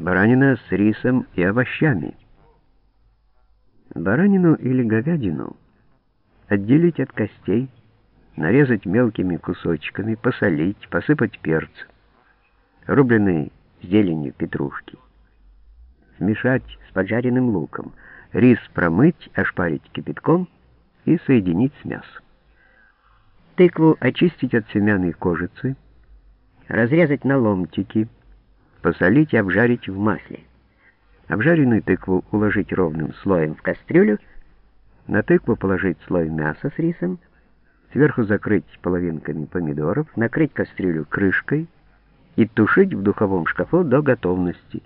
Баранина с рисом и овощами. Баранину или говядину отделить от костей, нарезать мелкими кусочками, посолить, посыпать перцем, рубленой зеленью петрушки, смешать с поджаренным луком, рис промыть, ошпарить кипятком и соединить с мясом. Тыкву очистить от семян и кожицы, разрезать на ломтики, посолить и обжарить в масле. Обжаренную тыкву уложить ровным слоем в кастрюлю, на тыкву положить слой мяса с рисом, сверху закрыть половинками помидоров, накрыть кастрюлю крышкой и тушить в духовом шкафу до готовности.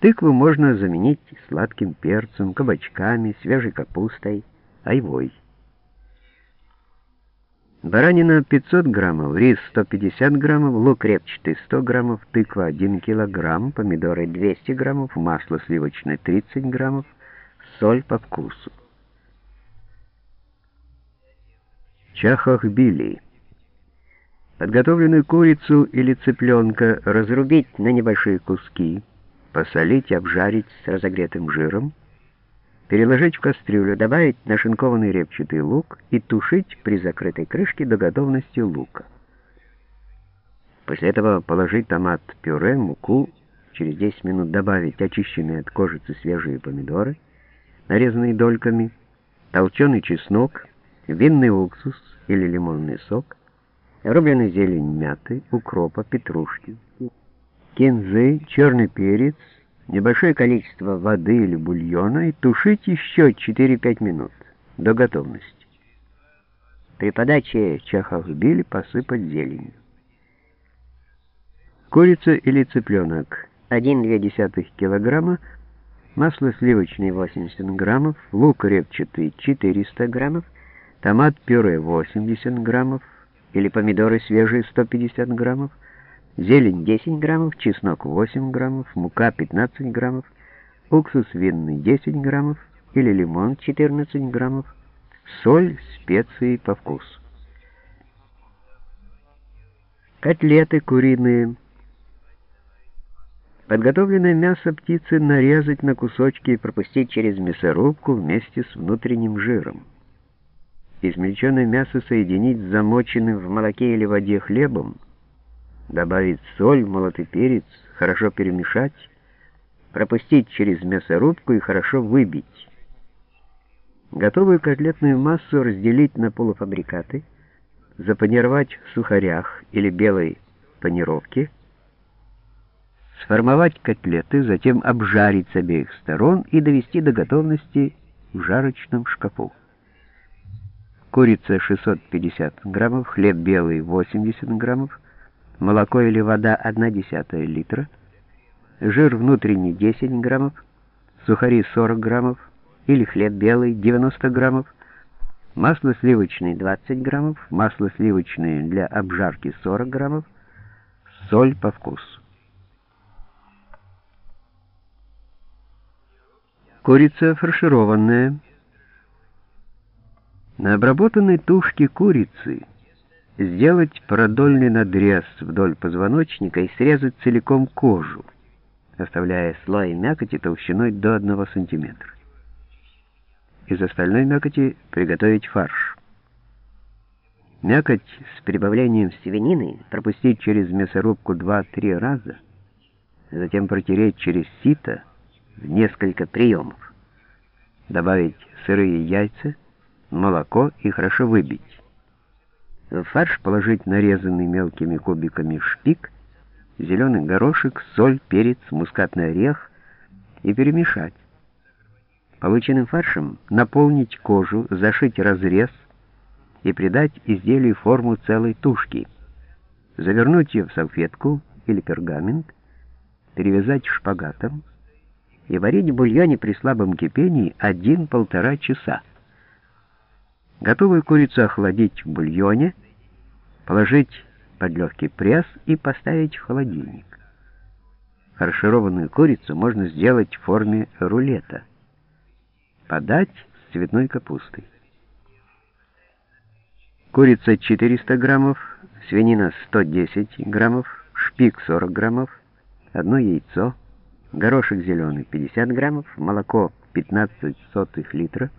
Тыкву можно заменить сладким перцем, кабачками, свежей капустой, айвой. Баранина 500 граммов, рис 150 граммов, лук репчатый 100 граммов, тыква 1 килограмм, помидоры 200 граммов, масло сливочное 30 граммов, соль по вкусу. Чахохбили. Подготовленную курицу или цыпленка разрубить на небольшие куски, посолить и обжарить с разогретым жиром, переложить в кастрюлю, добавить нашинкованный репчатый лук и тушить при закрытой крышке до готовности лука. После этого положить томат-пюре, муку, через 10 минут добавить очищенные от кожицы свежие помидоры, нарезанные дольками, толченый чеснок, винный уксус или лимонный сок, рубленый зелень мяты, укропа, петрушки, кинзы, черный перец, небольшое количество воды или бульона и тушить еще 4-5 минут до готовности. При подаче чахохбили посыпать зеленью. Курица или цыпленок. 1,2 кг, масло сливочное 80 граммов, лук репчатый 400 граммов, томат-пюре 80 граммов. Или помидоры свежие 150 граммов, зелень 10 граммов, чеснок 8 граммов, мука 15 граммов, уксус винный 10 граммов или лимон 14 граммов, соль, специи по вкусу. Котлеты куриные. Подготовленное мясо птицы нарезать на кусочки и пропустить через мясорубку вместе с внутренним жиром. Измельченное мясо соединить с замоченным в молоке или воде хлебом, добавить соль, молотый перец, хорошо перемешать, пропустить через мясорубку и хорошо выбить. Готовую котлетную массу разделить на полуфабрикаты, запанировать в сухарях или белой панировке, сформовать котлеты, затем обжарить с обеих сторон и довести до готовности в жарочном шкафу. Курица 650 граммов, хлеб белый 80 граммов, молоко или вода 1,1 литра, жир внутренний 10 граммов, сухари 40 граммов или хлеб белый 90 граммов, масло сливочное 20 граммов, масло сливочное для обжарки 40 граммов, соль по вкусу. Курица фаршированная. На обработанной тушке курицы сделать продольный надрез вдоль позвоночника и срезать целиком кожу, оставляя слой мякоти толщиной до 1 см. Из остальной мякоти приготовить фарш. Мякоть с прибавлением свинины пропустить через мясорубку 2-3 раза, затем протереть через сито в несколько приемов. Добавить сырые яйца, молоко и хорошо выбить. Фарш положить нарезанный мелкими кубиками шпик, зеленый горошек, соль, перец, мускатный орех и перемешать. Полученным фаршем наполнить кожу, зашить разрез и придать изделию форму целой тушки. Завернуть ее в салфетку или пергамент, перевязать шпагатом и варить в бульоне при слабом кипении 1-1,5 часа. Готовую курицу охладить в бульоне, положить под легкий пресс и поставить в холодильник. Фаршированную курицу можно сделать в форме рулета. Подать с цветной капустой. Курица 400 граммов, свинина 110 граммов, шпик 40 граммов, одно яйцо, горошек зеленый 50 граммов, молоко 15 сотых литра,